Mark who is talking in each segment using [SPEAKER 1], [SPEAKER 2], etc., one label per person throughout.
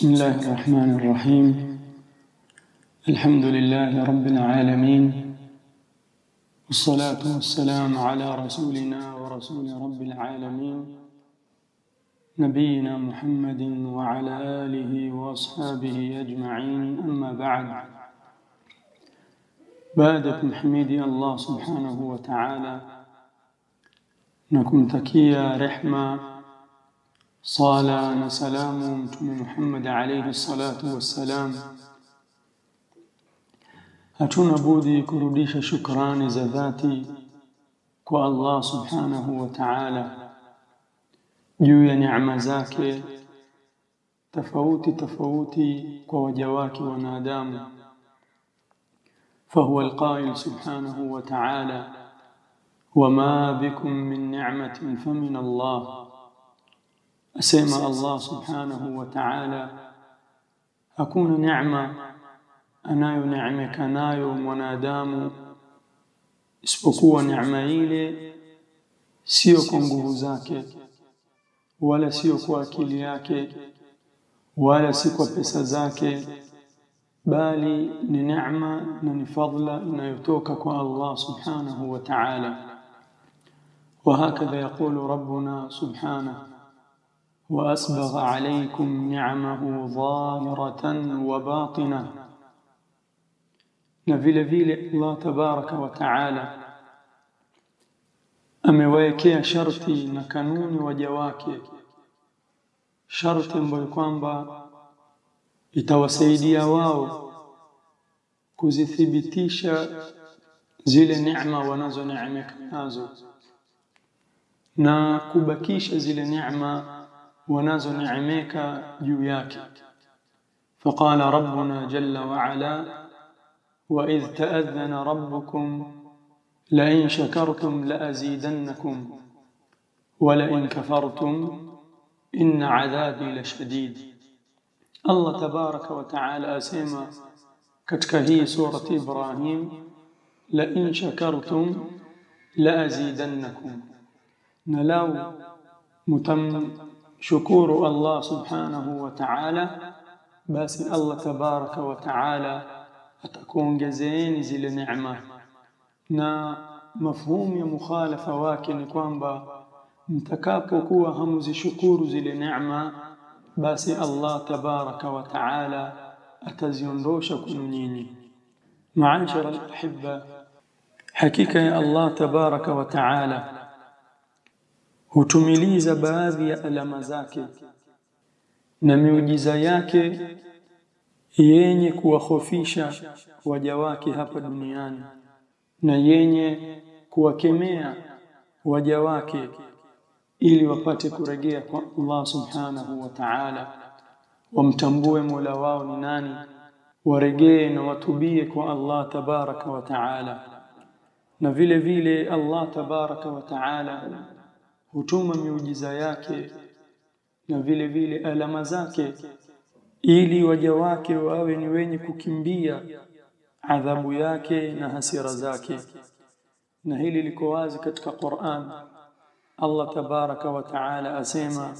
[SPEAKER 1] بسم الله الرحمن الرحيم. الحمد لله رب العالمين. والصلاة والسلام على رسولنا ورسول رب العالمين. نبينا محمد وعلى آله وأصحابه أجمعين. أما بعد. بعد تحميد الله سبحانه وتعالى. نكمتكيا رحمة. sala salamu mtume Muhammad alayhi salatu wassalam, hatuna budi kurudisha shukrani za dhati kwa Allah subhanahu wa ta'ala juu ya neema zake tofauti tofauti kwa waja wake wanadamu. فهو القائل سبحانه وتعالى وما بكم من نعمة فمن الله أسمى الله سبحانه وتعالى. أكون نعمة أنا نعمة كنا يوم ونادام. اسبقوا نعمة إلي سيكون جوزاك ولا سيكون أكلياك ولا سيكون بسزاك بالي ننعمة ننفضل إن يتوكك الله سبحانه وتعالى. وهكذا يقول ربنا سبحانه. وأسبغ عليكم نعمه ظاهرة وباطنة na vile vile Allah tabaraka wa taala amewawekea sharti na kanuni waja wake, sharti ambayo kwamba itawasaidia wao kuzithibitisha zile neema wanazoneemeka nazo na kubakisha zile neema ونزنعميك جوياك فقال ربنا جل وعلا وإذ تأذن ربكم لئن شكرتم لأزيدنكم ولئن كفرتم إن عذابي لشديد. الله تبارك وتعالى أسيما كتكهي سورة إبراهيم لئن شكرتم لأزيدنكم. نلاو متم شكور الله سبحانه وتعالى. بس الله تبارك وتعالى أتكون جزين زي النعمة نا مفهوم يا مخالفة واكن كوانبا. نتكابو كوا همز شكور زي النعمة بس الله تبارك وتعالى أتزين روشا كنونيني معاشر الأحبة حقيقة يا الله تبارك وتعالى hutumiliza baadhi ya alama zake na miujiza yake yenye kuwahofisha waja wake hapa duniani na yenye kuwakemea waja wake ili wapate kuregea kwa Allah subhanahu wa ta'ala, wamtambue Mola wao ni nani, waregee na watubie kwa Allah tabaraka wa ta'ala. Na vile vile Allah tabaraka wa ta'ala hutuma miujiza yake na vile vile alama zake ili waja wake wawe ni wenye kukimbia adhabu yake na hasira zake. Na hili liko wazi katika Qur'an. Allah tabaraka wa taala asema,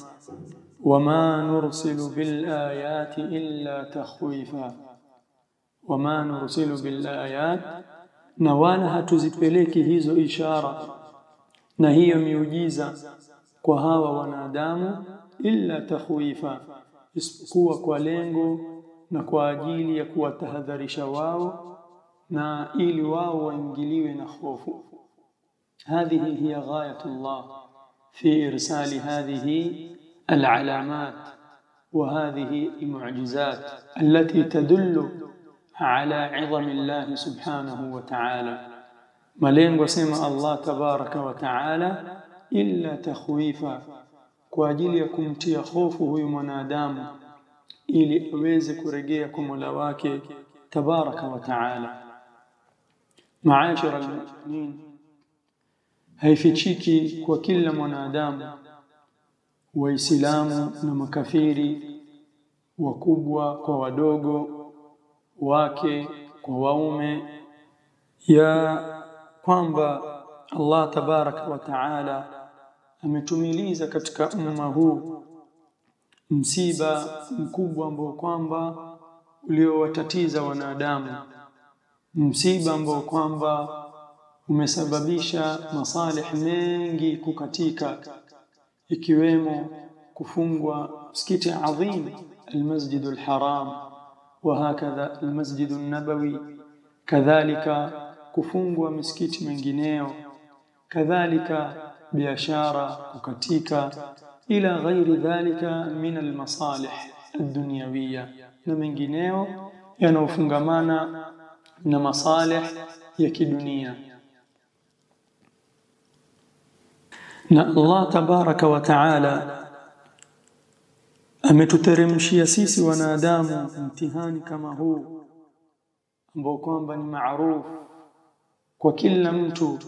[SPEAKER 1] wama nursilu bil ayati illa takhwifa, wama nursilu bil ayat, na wala hatuzipeleki hizo ishara na hiyo miujiza kwa hawa wanadamu illa takhwifa, isipokuwa kwa lengo na kwa ajili ya kuwatahadharisha wao na ili wao waingiliwe na hofu. Ghayatu Allah fi irsali hadhihi alalamat wa hadhihi almu'jizat allati tadullu ala 'idhami Allah subhanahu wa ta'ala malengo asema Allah tabaraka wa taala, illa takhwifa, kwa ajili ya kumtia hofu huyu mwanadamu ili aweze kuregea kwa Mola wake tabaraka wa taala. Maashara almuminin, haifichiki kwa kila mwanadamu, Waislamu na makafiri, wakubwa kwa wadogo, wake kwa waume, ya kwamba Allah tabaraka wa taala ametumiliza katika umma huu msiba mkubwa ambao kwamba uliowatatiza wanadamu, msiba ambao kwamba umesababisha masalih mengi kukatika, ikiwemo kufungwa msikiti adhim Almasjidu alharam wa hakadha almasjid an-nabawi, kadhalika kufungwa misikiti mengineo, kadhalika biashara kukatika, ila ghairi dhalika min almasalih ad-dunyawiyya, na mengineo yanayofungamana na masalih ya kidunia. Na Allah tabaraka wa taala ametuteremshia sisi wanadamu mtihani kama huu ambao kwamba ni maarufu kwa kila mtu,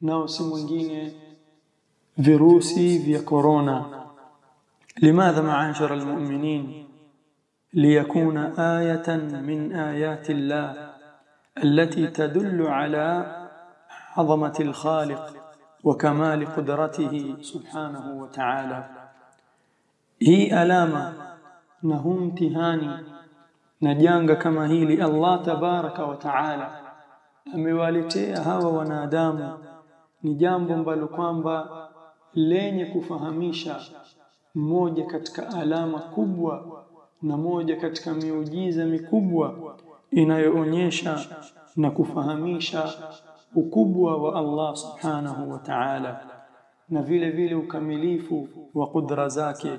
[SPEAKER 1] nao si mwingine virusi vya korona. Limadha maashara almu'minin liyakuna ayatan min ayati llah allati tadullu ala azamati alkhaliq wa kamali qudratihi subhanahu wa ta'ala. Hii alama na huu mtihani na janga kama amewaletea hawa wanadamu ni jambo ambalo kwamba lenye kufahamisha moja katika alama kubwa na moja katika miujiza mikubwa inayoonyesha na kufahamisha ukubwa wa Allah subhanahu wa ta'ala na vile vile ukamilifu wa kudra zake.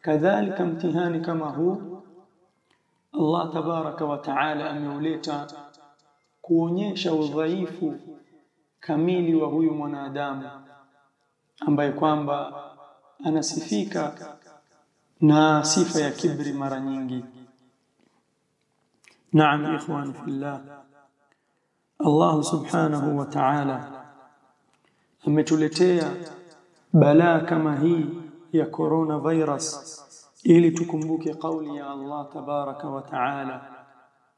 [SPEAKER 1] Kadhalika mtihani kama huu Allah tabaraka wa taala ameuleta kuonyesha udhaifu kamili wa huyu mwanadamu ambaye kwamba anasifika na sifa ya kibri mara nyingi. Naam, ikhwani fillah, Allah subhanahu wa ta'ala ametuletea balaa kama hii ya coronavirus ili tukumbuke kauli ya Allah tabaraka wa taala,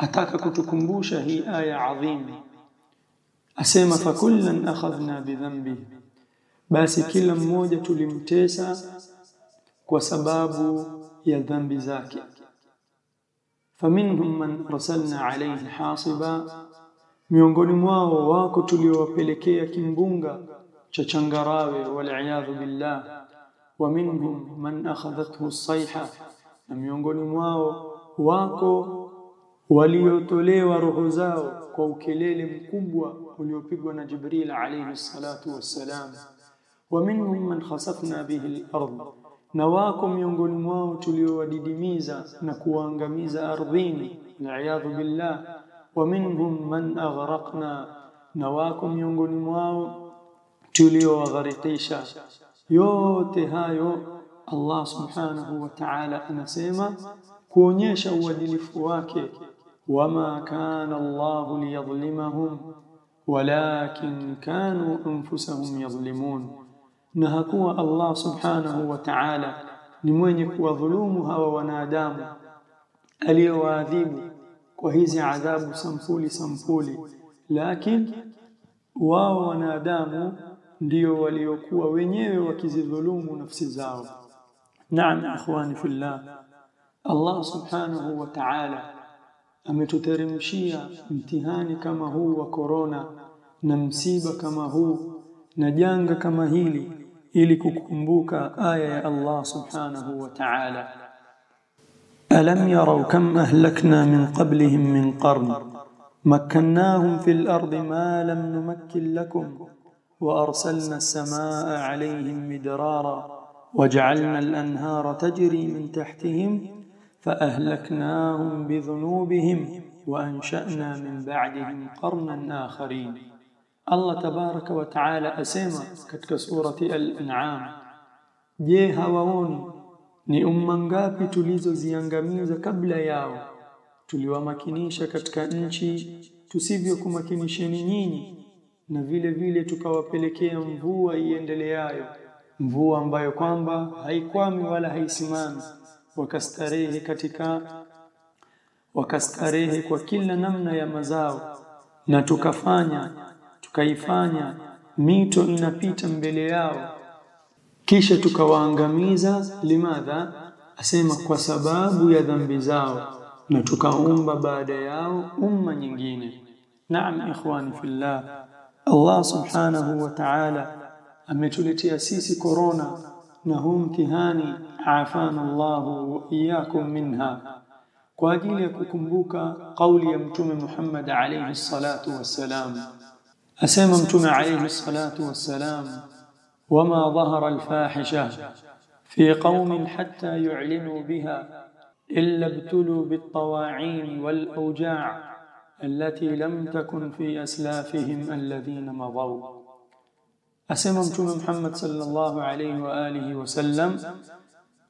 [SPEAKER 1] ataka kutukumbusha hii aya adhimu asema fakullan akhadhna bidhambi basi kila mmoja tulimtesa kwa sababu ya dhambi zake. Faminhum man arsalna alayhi hasiba. Miongoni mwao wako tuliowapelekea kimbunga cha changarawe waliyadhu billah. Wa minhum man akhadhathu sayha na miongoni mwao wako waliotolewa roho zao kwa ukelele mkubwa uliopigwa na Jibril alayhi salatu wassalam. Wa minhum man khasafna bihi al-ard, na wako miongoni mwao tuliowadidimiza na kuwaangamiza ardhini, waliyadhu billah. Wa minhum man aghraqna, na wako miongoni mwao tuliowagharikisha. Yote hayo Allah subhanahu wa ta'ala anasema kuonyesha uadilifu wake وما كان الله ليظلمهم ولكن كانوا انفسهم يظلمون. نهكو الله سبحانه وتعالى لمن وظلومها ونادام اليواذيب وهيز عذاب سمفولي سمفولي لكن واو ونادام ndio waliokuwa wenyewe wakizidhulumu nafsi zao naam ikhwani fillah allah subhanahu wa ta'ala ametuteremshia mtihani kama huu wa korona na msiba kama huu na janga kama hili ili kukumbuka aya ya Allah subhanahu wa ta'ala alam yarau kam ahlakna min qablihim min qarn makkannahum fil ardi ma lam numakkin lakum وأرسلنا السماء عليهم مدرارا وجعلنا الأنهار تجري من تحتهم فأهلكناهم بذنوبهم وأنشأنا من بعدهم قرنا آخرين الله تبارك وتعالى أسمى كتك سورة الأنعام je hawaoni ni umma ngapi tulizoziangamiza kabla yao tuliwamakinisha katika nchi tusivyokumakinisheni nyinyi na vile vile tukawapelekea mvua iendeleayo mvua ambayo kwamba haikwami wala haisimami wakastarehe katika wakastarehe kwa kila namna ya mazao na tukafanya tukaifanya mito inapita mbele yao. Kisha tukawaangamiza limadha? Asema kwa sababu ya dhambi zao na tukaumba baada yao umma nyingine. Naam ikhwani fillah. Allah subhanahu wa ta'ala ametuletea sisi korona انه امتحان عافانا الله وإياكم منها. كاجل يكومبوكا قول يمتم محمد عليه الصلاه والسلام اسم امتم عليه الصلاه والسلام وما ظهر الفاحشه في قوم حتى يعلنوا بها الا ابتلوا بالطواعين والاوجاع التي لم تكن في اسلافهم الذين مضوا asema mtume Muhammad sallallahu alayhi wa alihi wasallam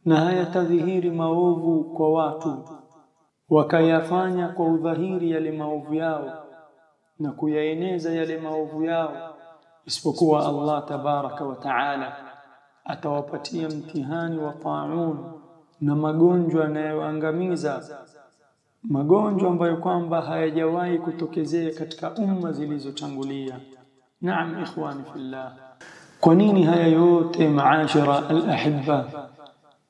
[SPEAKER 1] na hayatadhihiri maovu kwa watu wakayafanya kwa udhahiri yale maovu yao na kuyaeneza yale maovu yao isipokuwa Allah tabaraka wa taala atawapatia mtihani wa taun na magonjwa yanayoangamiza magonjwa ambayo kwamba hayajawahi kutokezea katika umma zilizotangulia. Naam ikhwani fillah kwa nini haya yote maashara al-ahibba?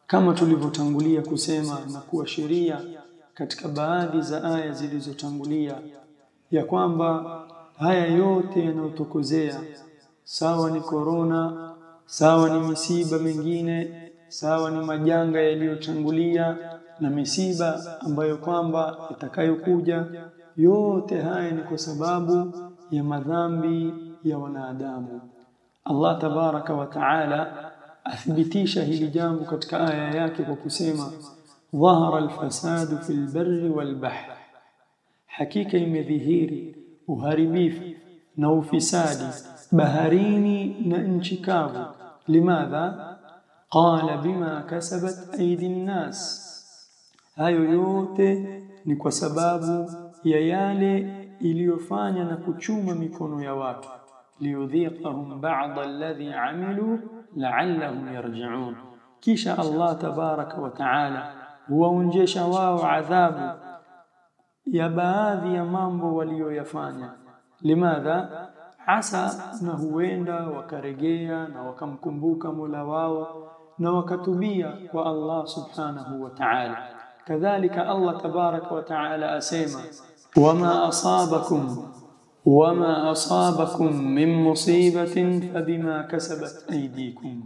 [SPEAKER 1] Kama tulivyotangulia kusema na kuwa sheria katika baadhi za aya zilizotangulia ya kwamba haya yote yanayotokozea sawa ni korona sawa ni misiba mingine sawa ni majanga yaliyotangulia na misiba ambayo kwamba itakayokuja yote haya ni kwa sababu ya madhambi ya wanadamu الله تبارك وتعالى أثبتي شهيد جامك آياتك وكسيما ظهر الفساد في البر والبحر حكيك مذهيري وهرميف نو فساد بهريني نانشكاب لماذا؟ قال بما كسبت أيدي الناس hayo yote ni kwa sababu sababu ya yale iliyofanya na kuchuma mikono yake بعض الذي عملوا لعلهم يرجعون kisha الله تبارك وتعالى huwaonjesha wao adhabu ya baadhi ya mambo waliyoyafanya limadha hasa na huenda wakaregea na wakamkumbuka Mola wao na wakatubia kwa Allah subhanahu wa ta'ala kadhalika Allah tabaraka wa ta'ala asema wama asabakum wama asabakum min musibatin fabima kasabat أيديكم.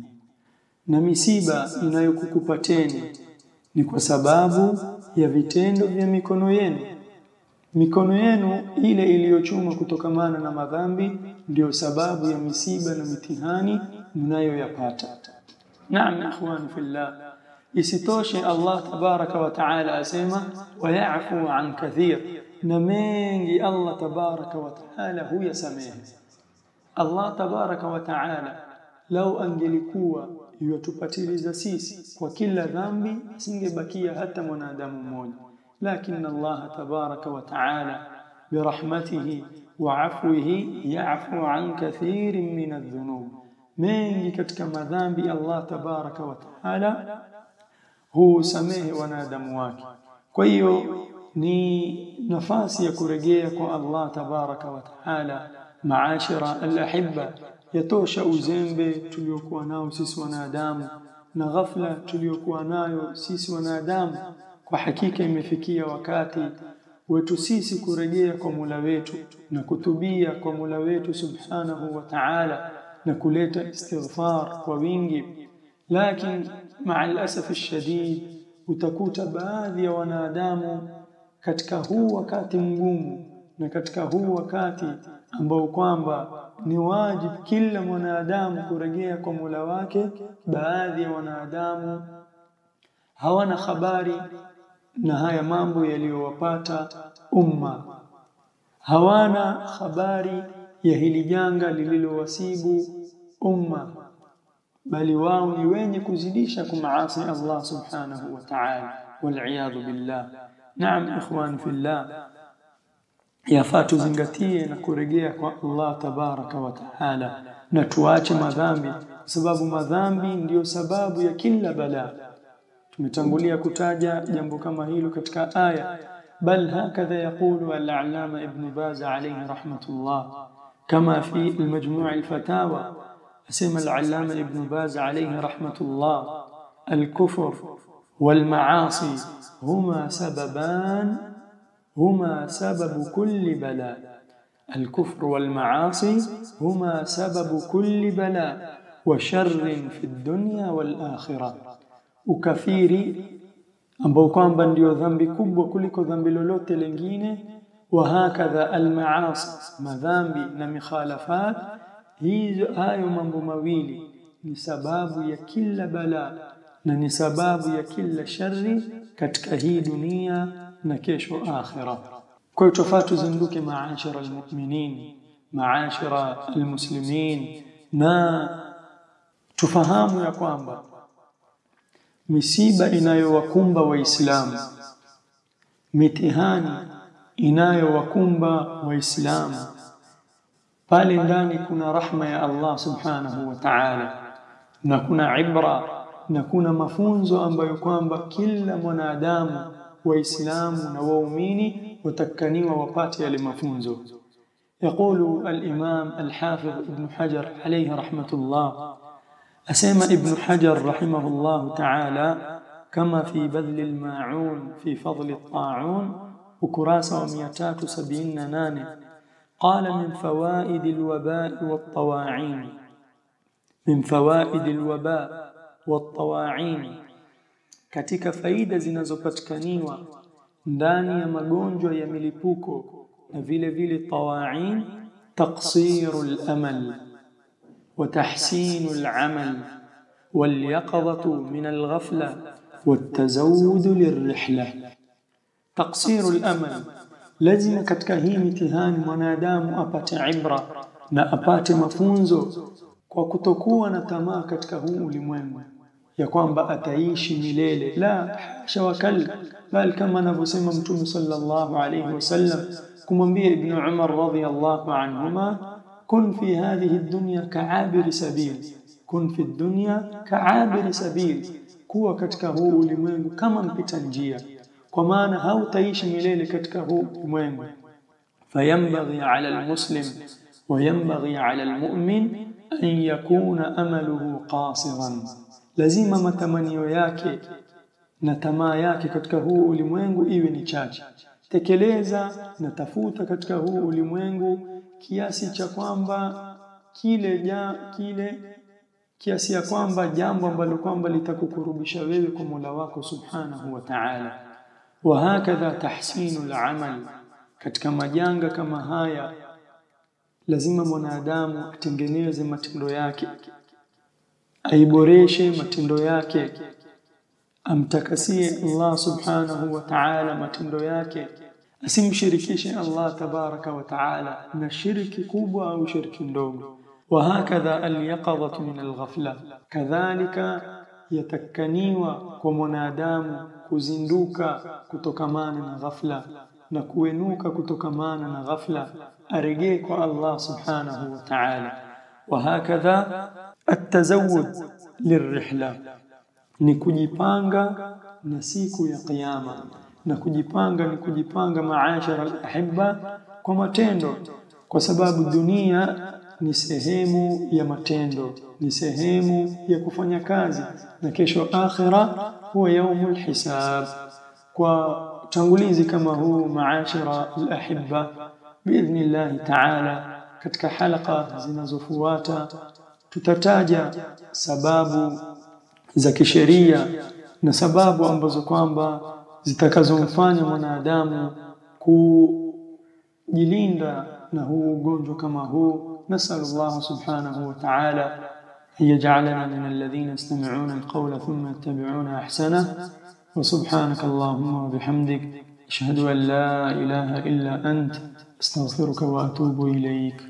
[SPEAKER 1] Na misiba inayokukupateni ni kwa sababu ya vitendo vya mikono yenu. Mikono yenu ile iliyochuma kutokamana na madhambi ndio sababu ya misiba na mitihani mnayoyapata. Naam ikhwan fillah. Isitoshe Allah tabaraka wa taala asema wayafu an kathir na mengi Allah tabaraka wa taala huyasamehe Allah tabaraka wa taala lau angelikuwa yatupatiliza sisi kwa kila dhambi asingebakia hata mwanadamu mmoja لكن الله تبارك وتعالى برحمته وعفوه يعفو عن كثير من الذنوب mengi katika madhambi Allah tabaraka wa taala husamehe wanadamu wake kwa hiyo ni nafasi ya kurejea kwa Allah tabaraka wa taala maashira alahibba yatosha uzembe tuliokuwa nao sisi wanadamu na ghafla tuliokuwa nayo sisi wanadamu kwa hakika imefikia wakati wetu sisi kurejea kwa Mola wetu na kutubia kwa Mola wetu Subhanahu wa Ta'ala na kuleta istighfar kwa wingi lakini maa alasaf shadid utakuta baadhi ya wanadamu katika huu wakati mgumu na katika huu wakati ambao kwamba ni wajibu kila mwanadamu kurejea kwa Mola wake. Baadhi ya wanadamu hawana habari na haya mambo yaliyowapata umma. Hawana habari ya hili janga lililowasibu umma bali wao ni wenye kuzidisha kumaasi Allah subhanahu wa ta'ala والعياذ بالله نعم إخوان في الله yafaa tuzingatie na kurejea kwa الله تبارك وتعالى na tuache madhambi sababu madhambi ndio sababu ya kila balaa tumetangulia kutaja jambo kama hilo katika آية بل هكذا يقول العلامة ابن باز عليه رحمة الله كما في المجموع الفتاوى اسم العلامة ابن باز عليه رحمة الله الكفر والمعاصي huma sababan هما سبب كل بلاء الكفر والمعاصي هما سبب كل بلاء وشر في الدنيا والآخرة ukafiri ambao kwamba ndio dhambi kubwa kuliko dhambi lolote lingine wa hakadha almaasi madhambi na mikhalafat hizo hayo mambo mawili ni sababu ya kila balaa na ni sababu ya kila shari katika hii dunia na kesho akhira. Kwa hiyo twafaa tuzinduke maashara almu'minin maashara almuslimin na tufahamu ya kwamba misiba inayowakumba waislamu mitihani inayowakumba waislamu pale ndani kuna rahma ya Allah subhanahu wa ta'ala na kuna ibra na kuna mafunzo ambayo kwamba kila mwanadamu waislamu na waumini watakaniwa wapate yale mafunzo. يقول الإمام الحافظ ابن حجر عليه رحمة الله أسمى ابن حجر رحمه الله تعالى كما في بذل الماعون في فضل الطاعون وكراسة ومئتات سبعين ناني قال من فوائد الوباء والطواعين من فوائد الوباء والطواعين katika faida zinazopatikaniwa ndani ya magonjwa ya milipuko na vile vile tawain taqsiru al-amal wa tahsinu al-amal واليقظة من الغفلة والتزود للرحلة تقصير الأمل لازم katika hii mitihani mwanadamu apate ibra na apate mafunzo kwa kutokuwa na tamaa katika huu ulimwengu ya kwamba ataishi milele la hasha wakal bal kama anavyosema mtume sallallahu alayhi wasallam kumwambia ibn Umar radhiyallahu anhuma kun fi hadhihi ad-dunya ka'abir sabil kun fi ad-dunya ka'abir sabil kuwa katika huu ulimwengu kama mpita njia kwa maana hautaishi milele katika huu ulimwengu fayambaghi ala al-muslim وينبغي على المؤمن أن يكون أمله قاصرا lazima matamanio yake na tamaa yake katika huu ulimwengu iwe ni chache. Tekeleza na tafuta katika huu ulimwengu kiasi cha kwamba kile ja, kile kiasi ya kwamba jambo ambalo kwamba litakukurubisha wewe kwa Mola wako Subhanahu wa Ta'ala. Wa hakadha tahsinu al-amal katika majanga kama haya lazima mwanadamu atengeneze matendo yake aiboreshe matendo yake amtakasie Allah subhanahu wa ta'ala matendo yake asimshirikishe Allah tabaraka wa ta'ala na shirki kubwa au shirki ndogo وهكذا اليقظة من الغفلة كذلك yatakaniwa kwa mwanadamu kuzinduka kutokamana na ghafla na kuenuka kutokamana na ghafla arejee kwa Allah subhanahu wa ta'ala وهكذا Atazawud lirrihla ni kujipanga na siku ya Kiyama, na kujipanga ni kujipanga maashara alahibba, kwa matendo, kwa sababu dunia ni sehemu ya matendo, ni sehemu ya kufanya kazi, na kesho akhira huwa yaumul hisab. Kwa utangulizi kama huu, maashara alahibba, biidhnillahi taala, katika halqa zinazofuata tutataja sababu za kisheria na sababu ambazo kwamba zitakazomfanya mwanadamu kujilinda na huu ugonjwa kama huu. نسأل الله سبحانه وتعالى أن يجعلنا من الذين يستمعون القول ثم يتبعون أحسنه وسبحانك اللهم وبحمدك أشهد أن لا إله إلا أنت استغفرك وأتوب إليك